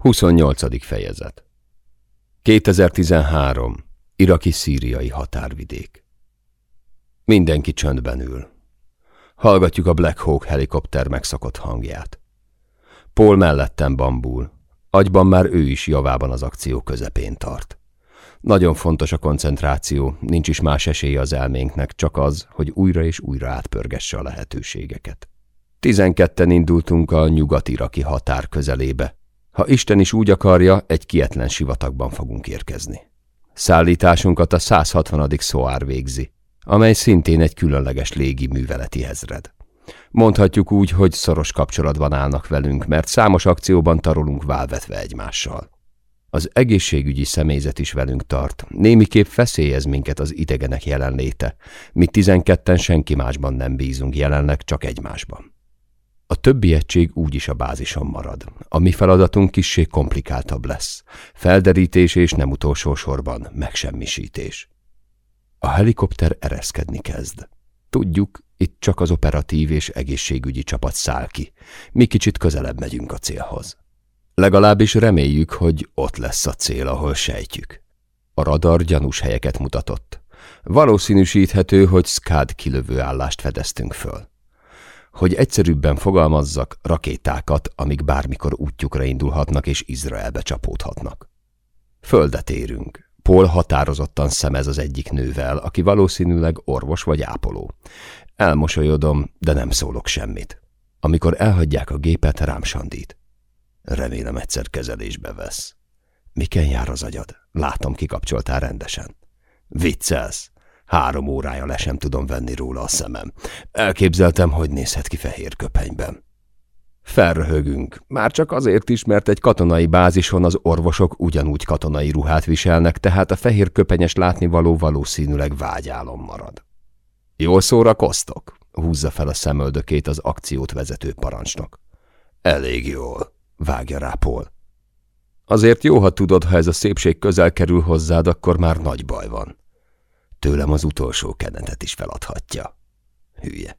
28. fejezet 2013. Iraki-szíriai határvidék Mindenki csöndben ül. Hallgatjuk a Black Hawk helikopter megszokott hangját. Paul mellettem bambul. Agyban már ő is javában az akció közepén tart. Nagyon fontos a koncentráció, nincs is más esélye az elménknek, csak az, hogy újra és újra átpörgesse a lehetőségeket. Tizenketten indultunk a nyugat-iraki határ közelébe, ha Isten is úgy akarja, egy kietlen sivatagban fogunk érkezni. Szállításunkat a 160. szóár végzi, amely szintén egy különleges légi műveleti ezred. Mondhatjuk úgy, hogy szoros kapcsolatban állnak velünk, mert számos akcióban tarolunk válvetve egymással. Az egészségügyi személyzet is velünk tart. Némiképp feszélyez minket az idegenek jelenléte. Mi tizenketten senki másban nem bízunk jelenleg, csak egymásban. A többi egység úgyis a bázison marad. A mi feladatunk kissé komplikáltabb lesz. Felderítés és nem utolsó sorban megsemmisítés. A helikopter ereszkedni kezd. Tudjuk, itt csak az operatív és egészségügyi csapat száll ki. Mi kicsit közelebb megyünk a célhoz. Legalábbis reméljük, hogy ott lesz a cél, ahol sejtjük. A radar gyanús helyeket mutatott. Valószínűsíthető, hogy SCAD kilövő állást fedeztünk föl. Hogy egyszerűbben fogalmazzak, rakétákat, amik bármikor útjukra indulhatnak és Izraelbe csapódhatnak. Földet érünk. Paul határozottan szemez az egyik nővel, aki valószínűleg orvos vagy ápoló. Elmosolyodom, de nem szólok semmit. Amikor elhagyják a gépet, rám sandít. Remélem egyszer kezelésbe vesz. Miken jár az agyad? Látom, kikapcsoltál rendesen. Viccelsz. Három órája le sem tudom venni róla a szemem. Elképzeltem, hogy nézhet ki fehér köpenyben. Felröhögünk, már csak azért is, mert egy katonai bázison az orvosok ugyanúgy katonai ruhát viselnek, tehát a fehér köpenyes látnivaló valószínűleg vágyálom marad. Jól szórakoztok? Húzza fel a szemöldökét az akciót vezető parancsnok. Elég jól, vágja rá Paul. Azért jó, ha tudod, ha ez a szépség közel kerül hozzád, akkor már nagy baj van. Tőlem az utolsó kenetet is feladhatja. Hülye.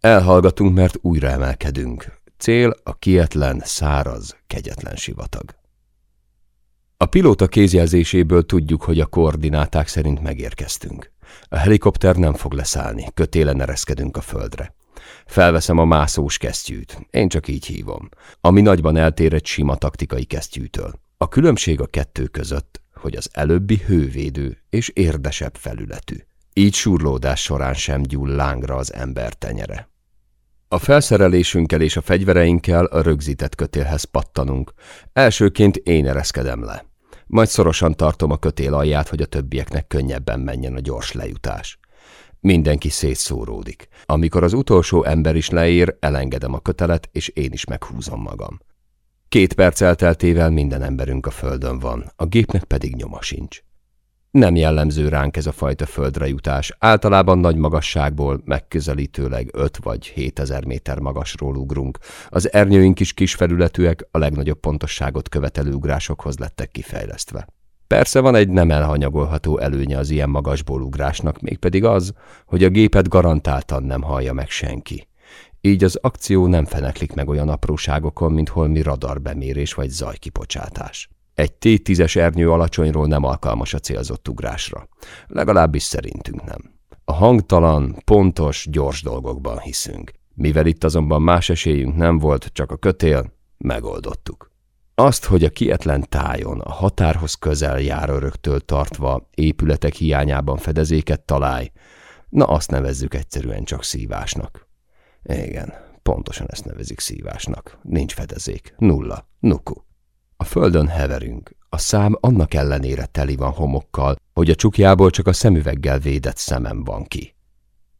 Elhallgatunk, mert újra emelkedünk. Cél a kietlen, száraz, kegyetlen sivatag. A pilóta kézjelzéséből tudjuk, hogy a koordináták szerint megérkeztünk. A helikopter nem fog leszállni, kötélen ereszkedünk a földre. Felveszem a mászós kesztyűt, én csak így hívom, ami nagyban eltér egy sima taktikai kesztyűtől. A különbség a kettő között, hogy az előbbi hővédő és érdesebb felületű. Így surlódás során sem gyúl lángra az ember tenyere. A felszerelésünkkel és a fegyvereinkkel a rögzített kötélhez pattanunk. Elsőként én ereszkedem le. Majd szorosan tartom a kötél alját, hogy a többieknek könnyebben menjen a gyors lejutás. Mindenki szétszóródik. Amikor az utolsó ember is leér, elengedem a kötelet, és én is meghúzom magam. Két perc elteltével minden emberünk a földön van, a gépnek pedig nyoma sincs. Nem jellemző ránk ez a fajta földre jutás, általában nagy magasságból, megközelítőleg 5 vagy 7 ezer méter magasról ugrunk. Az ernyőink is kis felületűek, a legnagyobb pontosságot követelő ugrásokhoz lettek kifejlesztve. Persze van egy nem elhanyagolható előnye az ilyen magasból ugrásnak, mégpedig az, hogy a gépet garantáltan nem hallja meg senki. Így az akció nem feneklik meg olyan apróságokon, mint holmi radarbemérés vagy zajkipocsátás. Egy T-10-es ernyő alacsonyról nem alkalmas a célzott ugrásra. Legalábbis szerintünk nem. A hangtalan, pontos, gyors dolgokban hiszünk. Mivel itt azonban más esélyünk nem volt, csak a kötél, megoldottuk. Azt, hogy a kietlen tájon, a határhoz közel jár öröktől tartva épületek hiányában fedezéket találj, na azt nevezzük egyszerűen csak szívásnak. Igen, pontosan ezt nevezik szívásnak. Nincs fedezék. Nulla. Nuku. A földön heverünk. A szám annak ellenére teli van homokkal, hogy a csukjából csak a szemüveggel védett szemem van ki.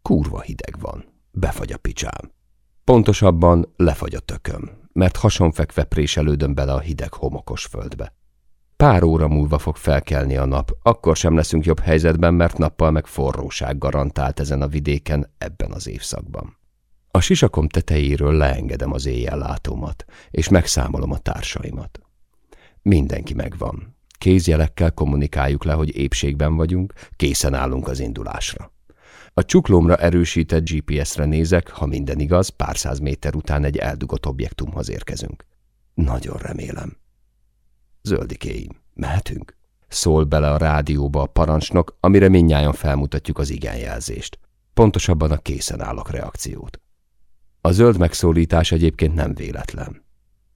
Kurva hideg van. Befagy a picsám. Pontosabban lefagy a tököm, mert hasonfekve préselődöm bele a hideg homokos földbe. Pár óra múlva fog felkelni a nap, akkor sem leszünk jobb helyzetben, mert nappal meg forróság garantált ezen a vidéken ebben az évszakban. A sisakom tetejéről leengedem az éjjellátómat, és megszámolom a társaimat. Mindenki megvan. Kézjelekkel kommunikáljuk le, hogy épségben vagyunk, készen állunk az indulásra. A csuklómra erősített GPS-re nézek, ha minden igaz, pár száz méter után egy eldugott objektumhoz érkezünk. Nagyon remélem. Zöldikéim, mehetünk? Szól bele a rádióba a parancsnok, amire mindnyájan felmutatjuk az igenjelzést. Pontosabban a készen állok reakciót. A zöld megszólítás egyébként nem véletlen.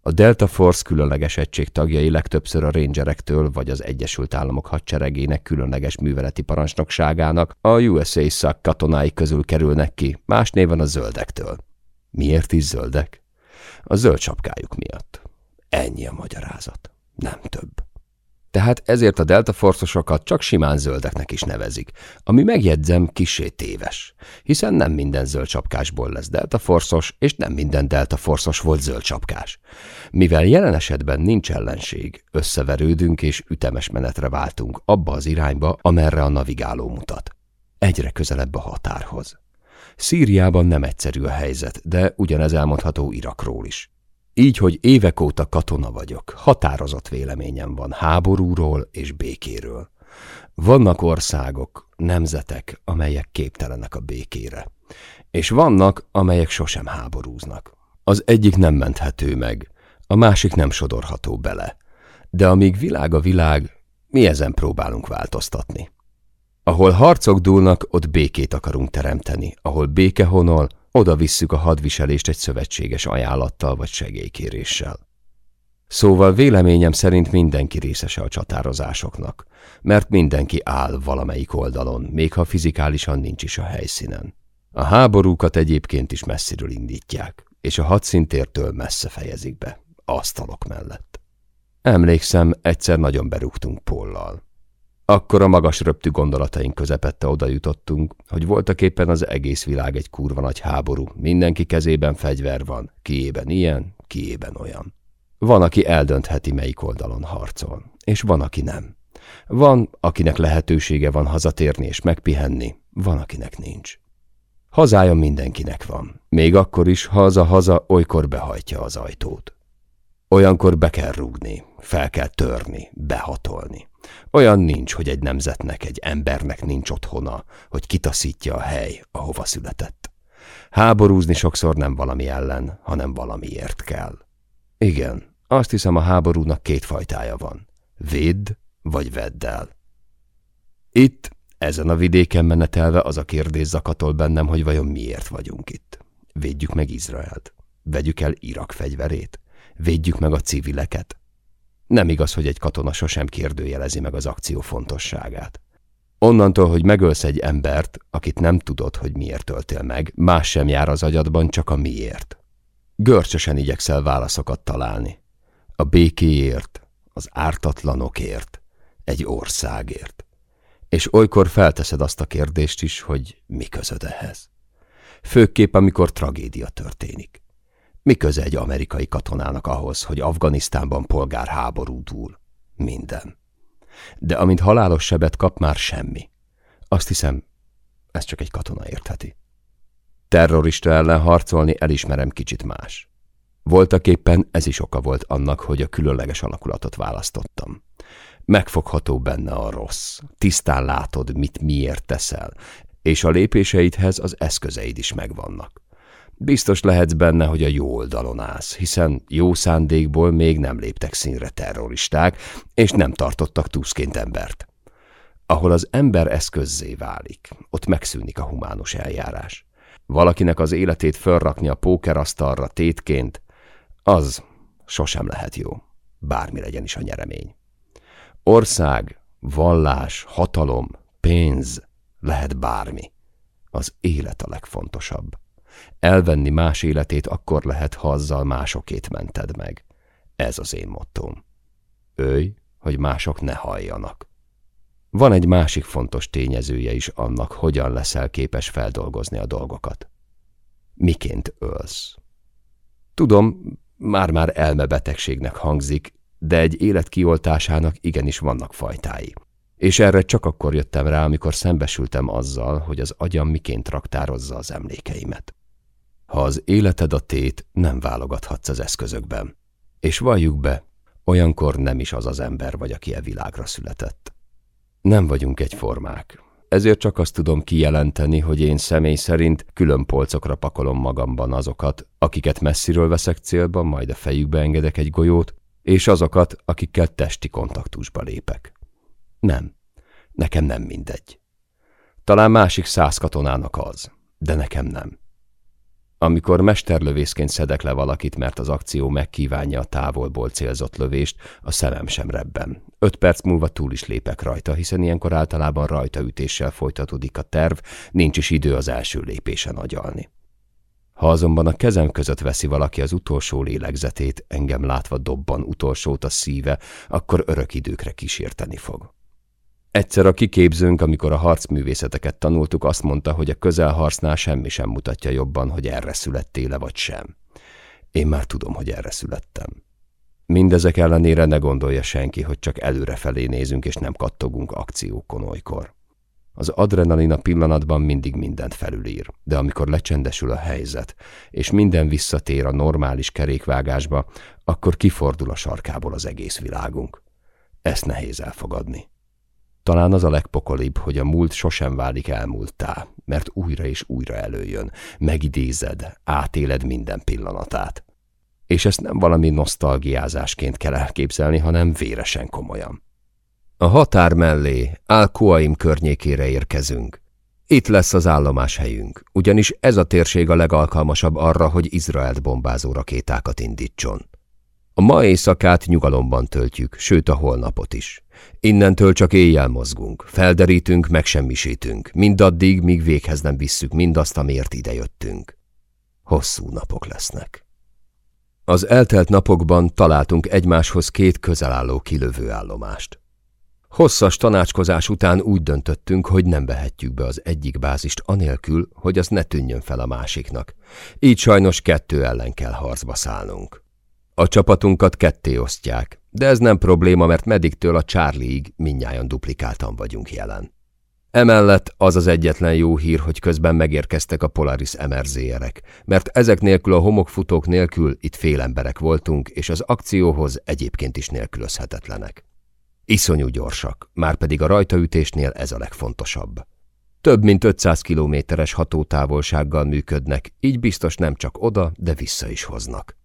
A Delta Force különleges egység tagjai legtöbbször a rangerektől vagy az Egyesült Államok hadseregének különleges műveleti parancsnokságának a USA szak katonái közül kerülnek ki, más néven a zöldektől. Miért is zöldek? A zöld sapkájuk miatt. Ennyi a magyarázat. Nem több. Tehát ezért a delta forszosokat csak simán zöldeknek is nevezik, ami megjegyzem kisé téves, hiszen nem minden zöld csapkásból lesz delta forszos, és nem minden delta forszos volt zöld csapkás. Mivel jelen esetben nincs ellenség, összeverődünk és ütemes menetre váltunk abba az irányba, amerre a navigáló mutat. Egyre közelebb a határhoz. Szíriában nem egyszerű a helyzet, de ugyanez elmondható Irakról is. Így, hogy évek óta katona vagyok, határozott véleményem van háborúról és békéről. Vannak országok, nemzetek, amelyek képtelenek a békére. És vannak, amelyek sosem háborúznak. Az egyik nem menthető meg, a másik nem sodorható bele. De amíg világ a világ, mi ezen próbálunk változtatni. Ahol harcok dúlnak, ott békét akarunk teremteni, ahol béke honol, oda visszük a hadviselést egy szövetséges ajánlattal vagy segélykéréssel. Szóval véleményem szerint mindenki részese a csatározásoknak, mert mindenki áll valamelyik oldalon, még ha fizikálisan nincs is a helyszínen. A háborúkat egyébként is messziről indítják, és a hadszintértől messze fejezik be, asztalok mellett. Emlékszem, egyszer nagyon berúgtunk Pollal. Akkor a magas röptű gondolataink közepette oda jutottunk, hogy voltak éppen az egész világ egy kurva nagy háború, mindenki kezében fegyver van, kiében ilyen, kiében olyan. Van, aki eldöntheti, melyik oldalon harcol, és van, aki nem. Van, akinek lehetősége van hazatérni és megpihenni, van, akinek nincs. Hazája mindenkinek van, még akkor is, ha az a haza olykor behajtja az ajtót. Olyankor be kell rúgni, fel kell törni, behatolni. Olyan nincs, hogy egy nemzetnek, egy embernek nincs otthona, hogy kitaszítja a hely, ahova született. Háborúzni sokszor nem valami ellen, hanem valamiért kell. Igen, azt hiszem a háborúnak két fajtája van. Védd, vagy vedd el. Itt, ezen a vidéken menetelve az a kérdés zakatol bennem, hogy vajon miért vagyunk itt. Védjük meg Izraelt. Vegyük el Irak fegyverét. Védjük meg a civileket. Nem igaz, hogy egy katona sosem kérdőjelezi meg az akció fontosságát. Onnantól, hogy megölsz egy embert, akit nem tudod, hogy miért töltél meg, más sem jár az agyadban, csak a miért. Görcsösen igyekszel válaszokat találni. A békéért, az ártatlanokért, egy országért. És olykor felteszed azt a kérdést is, hogy mi közöd ehhez. Főképp, amikor tragédia történik. Mi köze egy amerikai katonának ahhoz, hogy Afganisztánban polgárháború dúl? Minden. De amint halálos sebet kap, már semmi. Azt hiszem, ez csak egy katona értheti. Terrorista ellen harcolni elismerem kicsit más. Voltak éppen ez is oka volt annak, hogy a különleges alakulatot választottam. Megfogható benne a rossz, tisztán látod, mit miért teszel, és a lépéseidhez az eszközeid is megvannak. Biztos lehetsz benne, hogy a jó oldalon állsz, hiszen jó szándékból még nem léptek színre terroristák, és nem tartottak túszként embert. Ahol az ember eszközzé válik, ott megszűnik a humánus eljárás. Valakinek az életét fölrakni a pókerasztalra tétként, az sosem lehet jó, bármi legyen is a nyeremény. Ország, vallás, hatalom, pénz, lehet bármi. Az élet a legfontosabb. Elvenni más életét akkor lehet, ha azzal másokét mented meg. Ez az én mottóm. Őj, hogy mások ne halljanak. Van egy másik fontos tényezője is annak, hogyan leszel képes feldolgozni a dolgokat. Miként ölsz? Tudom, már-már elmebetegségnek hangzik, de egy élet kioltásának igenis vannak fajtái. És erre csak akkor jöttem rá, amikor szembesültem azzal, hogy az agyam miként raktározza az emlékeimet. Ha az életed a tét, nem válogathatsz az eszközökben. És valljuk be, olyankor nem is az az ember vagy, aki e világra született. Nem vagyunk egyformák. Ezért csak azt tudom kijelenteni, hogy én személy szerint külön polcokra pakolom magamban azokat, akiket messziről veszek célba, majd a fejükbe engedek egy golyót, és azokat, akikkel testi kontaktusba lépek. Nem, nekem nem mindegy. Talán másik száz katonának az, de nekem nem. Amikor mesterlövészként szedek le valakit, mert az akció megkívánja a távolból célzott lövést, a szemem sem rebben. Öt perc múlva túl is lépek rajta, hiszen ilyenkor általában rajtaütéssel folytatódik a terv, nincs is idő az első lépésen agyalni. Ha azonban a kezem között veszi valaki az utolsó lélegzetét, engem látva dobban utolsót a szíve, akkor örök időkre kísérteni fog. Egyszer a kiképzőnk, amikor a harcművészeteket tanultuk, azt mondta, hogy a közelharcnál semmi sem mutatja jobban, hogy erre születtél-e vagy sem. Én már tudom, hogy erre születtem. Mindezek ellenére ne gondolja senki, hogy csak előrefelé nézünk és nem kattogunk akciókon olykor. Az adrenalin a pillanatban mindig mindent felülír, de amikor lecsendesül a helyzet, és minden visszatér a normális kerékvágásba, akkor kifordul a sarkából az egész világunk. Ezt nehéz elfogadni. Talán az a legpokolibb, hogy a múlt sosem válik elmúltá, mert újra és újra előjön, megidézed, átéled minden pillanatát. És ezt nem valami nosztalgiázásként kell elképzelni, hanem véresen komolyan. A határ mellé, Al-Kuaim környékére érkezünk. Itt lesz az állomás helyünk, ugyanis ez a térség a legalkalmasabb arra, hogy Izraelt bombázó rakétákat indítson. A ma éjszakát nyugalomban töltjük, sőt a holnapot is. Innentől csak éjjel mozgunk, felderítünk, megsemmisítünk, mindaddig, míg véghez nem visszük mindazt, amiért idejöttünk. Hosszú napok lesznek. Az eltelt napokban találtunk egymáshoz két közelálló kilövő állomást. Hosszas tanácskozás után úgy döntöttünk, hogy nem vehetjük be az egyik bázist anélkül, hogy az ne tűnjön fel a másiknak. Így sajnos kettő ellen kell harcba szállnunk. A csapatunkat ketté osztják, de ez nem probléma, mert mediktől a Charlie-ig minnyáján duplikáltan vagyunk jelen. Emellett az az egyetlen jó hír, hogy közben megérkeztek a Polaris MRZ-erek, mert ezek nélkül a homokfutók nélkül itt fél emberek voltunk, és az akcióhoz egyébként is nélkülözhetetlenek. Iszonyú gyorsak, már pedig a rajtaütésnél ez a legfontosabb. Több mint 500 kilométeres hatótávolsággal működnek, így biztos nem csak oda, de vissza is hoznak.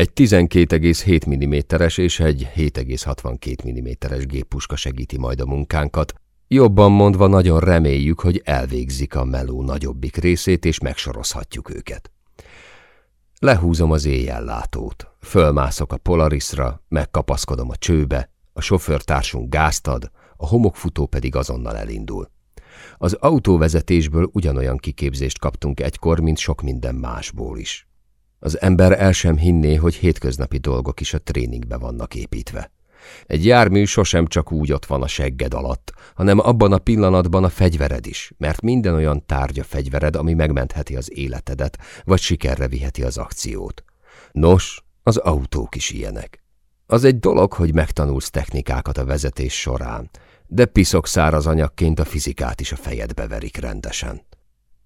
Egy 12,7 mm-es és egy 7,62 mm-es géppuska segíti majd a munkánkat, jobban mondva nagyon reméljük, hogy elvégzik a meló nagyobbik részét, és megsorozhatjuk őket. Lehúzom az éjjellátót, fölmászok a Polarisra, megkapaszkodom a csőbe, a sofőrtársunk gázt ad, a homokfutó pedig azonnal elindul. Az autóvezetésből ugyanolyan kiképzést kaptunk egykor, mint sok minden másból is. Az ember el sem hinné, hogy hétköznapi dolgok is a tréningbe vannak építve. Egy jármű sosem csak úgy ott van a segged alatt, hanem abban a pillanatban a fegyvered is, mert minden olyan tárgya fegyvered, ami megmentheti az életedet, vagy sikerre viheti az akciót. Nos, az autók is ilyenek. Az egy dolog, hogy megtanulsz technikákat a vezetés során, de piszok száraz anyagként a fizikát is a fejedbe verik rendesen.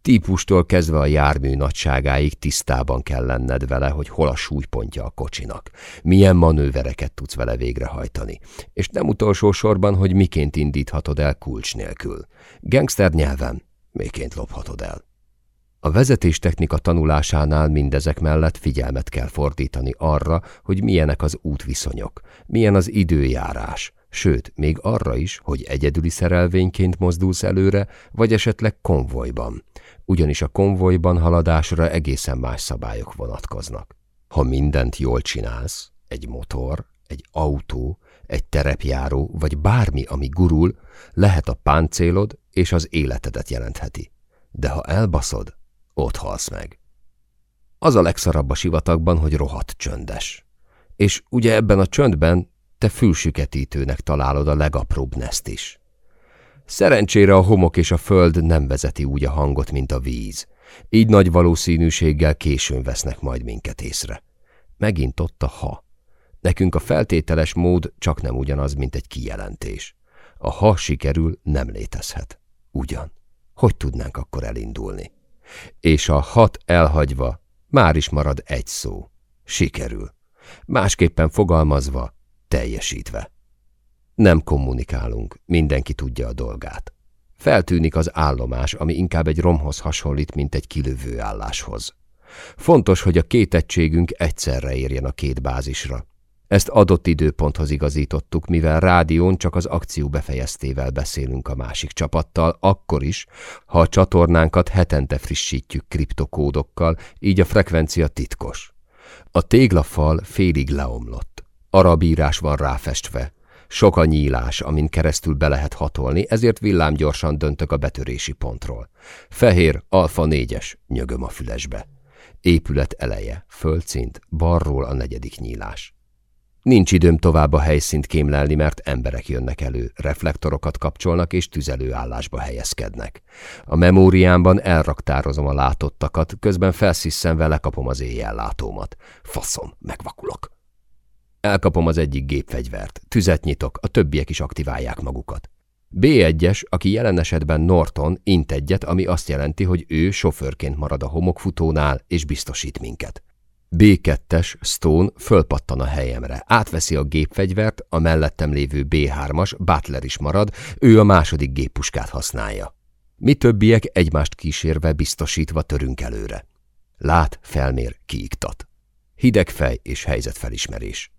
Típustól kezdve a jármű nagyságáig tisztában kell lenned vele, hogy hol a súlypontja a kocsinak, milyen manővereket tudsz vele végrehajtani, és nem utolsó sorban, hogy miként indíthatod el kulcs nélkül. Gangster nyelven miként lophatod el. A vezetéstechnika tanulásánál mindezek mellett figyelmet kell fordítani arra, hogy milyenek az útviszonyok, milyen az időjárás, sőt, még arra is, hogy egyedüli szerelvényként mozdulsz előre, vagy esetleg konvojban, ugyanis a konvojban haladásra egészen más szabályok vonatkoznak. Ha mindent jól csinálsz, egy motor, egy autó, egy terepjáró, vagy bármi, ami gurul, lehet a páncélod és az életedet jelentheti. De ha elbaszod, ott halsz meg. Az a legszarabb a sivatagban, hogy rohadt csöndes. És ugye ebben a csöndben te fülsüketítőnek találod a legapróbb neszt is. Szerencsére a homok és a föld nem vezeti úgy a hangot, mint a víz. Így nagy valószínűséggel későn vesznek majd minket észre. Megint ott a ha. Nekünk a feltételes mód csak nem ugyanaz, mint egy kijelentés. A ha sikerül, nem létezhet. Ugyan. Hogy tudnánk akkor elindulni? És a hat elhagyva már is marad egy szó. Sikerül. Másképpen fogalmazva, teljesítve. Nem kommunikálunk, mindenki tudja a dolgát. Feltűnik az állomás, ami inkább egy romhoz hasonlít, mint egy kilövő álláshoz. Fontos, hogy a két egységünk egyszerre érjen a két bázisra. Ezt adott időponthoz igazítottuk, mivel rádión csak az akció befejeztével beszélünk a másik csapattal, akkor is, ha a csatornánkat hetente frissítjük kriptokódokkal, így a frekvencia titkos. A téglafal félig leomlott. Arab írás van ráfestve. Sok a nyílás, amin keresztül be lehet hatolni, ezért villámgyorsan döntök a betörési pontról. Fehér, alfa négyes, nyögöm a fülesbe. Épület eleje, földszint, balról a negyedik nyílás. Nincs időm tovább a helyszínt kémlelni, mert emberek jönnek elő, reflektorokat kapcsolnak és tüzelőállásba helyezkednek. A memóriámban elraktározom a látottakat, közben felszisszenve lekapom az éjjellátómat. Faszom, megvakulok. Elkapom az egyik gépfegyvert, tüzet nyitok, a többiek is aktiválják magukat. B1-es, aki jelen esetben Norton, int egyet, ami azt jelenti, hogy ő sofőrként marad a homokfutónál és biztosít minket. B2-es Stone fölpattan a helyemre, átveszi a gépfegyvert, a mellettem lévő B3-as Butler is marad, ő a második géppuskát használja. Mi többiek egymást kísérve biztosítva törünk előre. Lát, felmér, kiiktat. Hideg fej és helyzetfelismerés.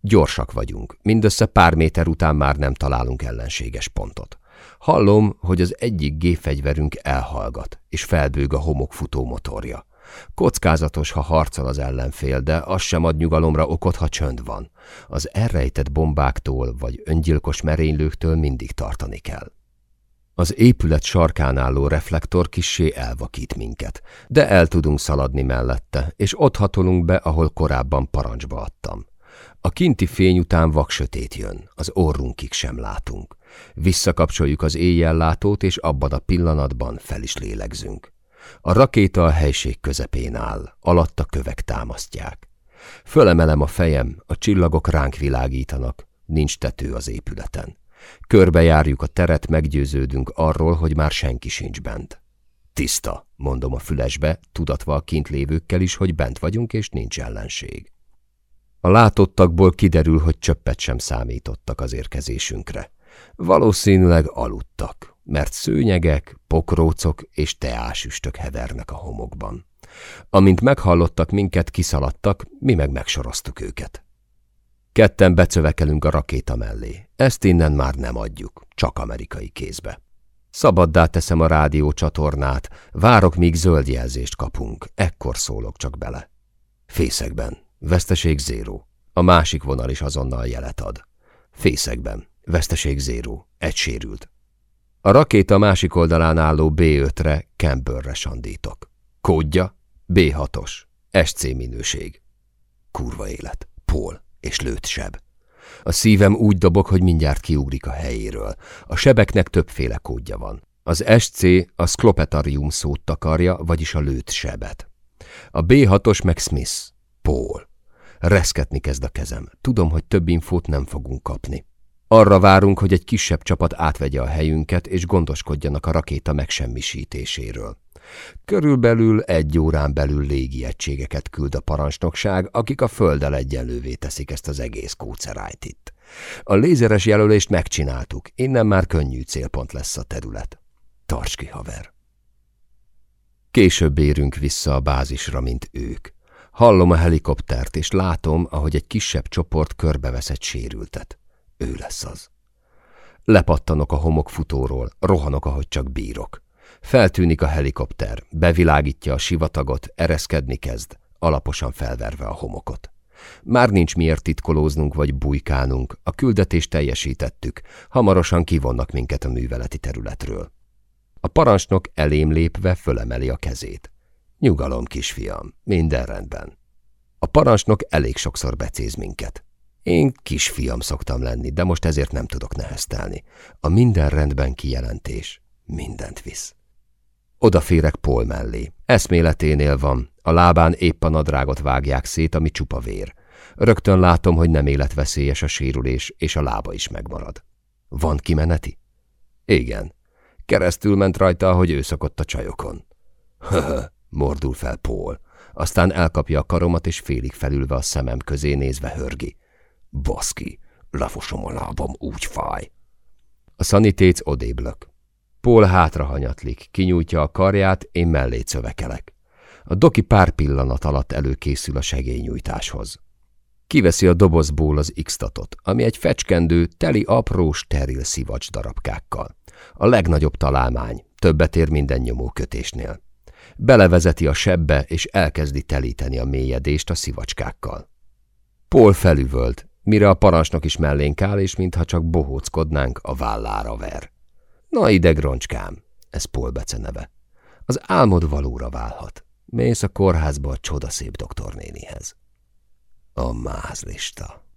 Gyorsak vagyunk, mindössze pár méter után már nem találunk ellenséges pontot. Hallom, hogy az egyik gépfegyverünk elhallgat, és felbőg a homokfutó motorja. Kockázatos, ha harcol az ellenfél, de az sem ad nyugalomra okot, ha csönd van. Az elrejtett bombáktól vagy öngyilkos merénylőktől mindig tartani kell. Az épület sarkán álló reflektor kissé elvakít minket, de el tudunk szaladni mellette, és ott hatolunk be, ahol korábban parancsba adtam. A kinti fény után vaksötét jön, az orrunkig sem látunk. Visszakapcsoljuk az éjjellátót, és abban a pillanatban fel is lélegzünk. A rakéta a helység közepén áll, alatta kövek támasztják. Fölemelem a fejem, a csillagok ránk világítanak, nincs tető az épületen. Körbejárjuk a teret, meggyőződünk arról, hogy már senki sincs bent. Tiszta, mondom a fülesbe, tudatva a kint lévőkkel is, hogy bent vagyunk és nincs ellenség. A látottakból kiderül, hogy csöppet sem számítottak az érkezésünkre. Valószínűleg aludtak mert szőnyegek, pokrócok és teásüstök hevernek a homokban. Amint meghallottak minket, kiszaladtak, mi meg megsoroztuk őket. Ketten becövekelünk a rakéta mellé. Ezt innen már nem adjuk, csak amerikai kézbe. Szabaddá teszem a rádió csatornát, várok, míg zöld jelzést kapunk, ekkor szólok csak bele. Fészekben, veszteség zéró. A másik vonal is azonnal jelet ad. Fészekben, veszteség zéró, egy sérült. A rakéta másik oldalán álló B5-re Campbellre sandítok. Kódja B6-os, SC minőség. Kurva élet, pól és lőtt seb. A szívem úgy dobog, hogy mindjárt kiugrik a helyéről. A sebeknek többféle kódja van. Az SC a szklopetarium szót takarja, vagyis a lőtt sebet. A B6-os meg Smith, Paul. Reszketni kezd a kezem. Tudom, hogy több infót nem fogunk kapni. Arra várunk, hogy egy kisebb csapat átvegye a helyünket, és gondoskodjanak a rakéta megsemmisítéséről. Körülbelül egy órán belül légiegységeket küld a parancsnokság, akik a földdel egyenlővé teszik ezt az egész kócerájt itt. A lézeres jelölést megcsináltuk, innen már könnyű célpont lesz a terület. Tarts ki, haver! Később érünk vissza a bázisra, mint ők. Hallom a helikoptert, és látom, ahogy egy kisebb csoport körbevesz egy sérültet. Ő lesz az. Lepattanok a homokfutóról, rohanok, ahogy csak bírok. Feltűnik a helikopter, bevilágítja a sivatagot, ereszkedni kezd, alaposan felverve a homokot. Már nincs miért titkolóznunk vagy bujkálnunk, a küldetést teljesítettük, hamarosan kivonnak minket a műveleti területről. A parancsnok elém lépve fölemeli a kezét. Nyugalom, kisfiam, minden rendben. A parancsnok elég sokszor becéz minket. Én kisfiam szoktam lenni, de most ezért nem tudok neheztelni. A minden rendben kijelentés mindent visz. Odaférek Paul mellé. Eszméleténél van, a lábán épp a nadrágot vágják szét, ami csupa vér. Rögtön látom, hogy nem életveszélyes a sérülés, és a lába is megmarad. Van kimeneti? Igen. Keresztül ment rajta, ahogy ő szokott a csajokon. Höhö, mordul fel Paul. Aztán elkapja a karomat, és félig felülve a szemem közé nézve hörgi. Baszki, lefosom a lábam, úgy fáj. A szanitéc odéblök. Paul hátra hanyatlik, kinyújtja a karját, én mellé szövekelek. A doki pár pillanat alatt előkészül a segélynyújtáshoz. Kiveszi a dobozból az x-tatot, ami egy fecskendő, teli apró, steril szivacs darabkákkal. A legnagyobb találmány, többet ér minden nyomó kötésnél. Belevezeti a sebbe, és elkezdi telíteni a mélyedést a szivacskákkal. Paul felüvölt, mire a parancsnok is mellénk áll, és mintha csak bohóckodnánk, a vállára ver. Na ide, groncskám, ez Paul beceneve. Az álmod valóra válhat. Mész a kórházba a csodaszép doktornénihez. A mázlista.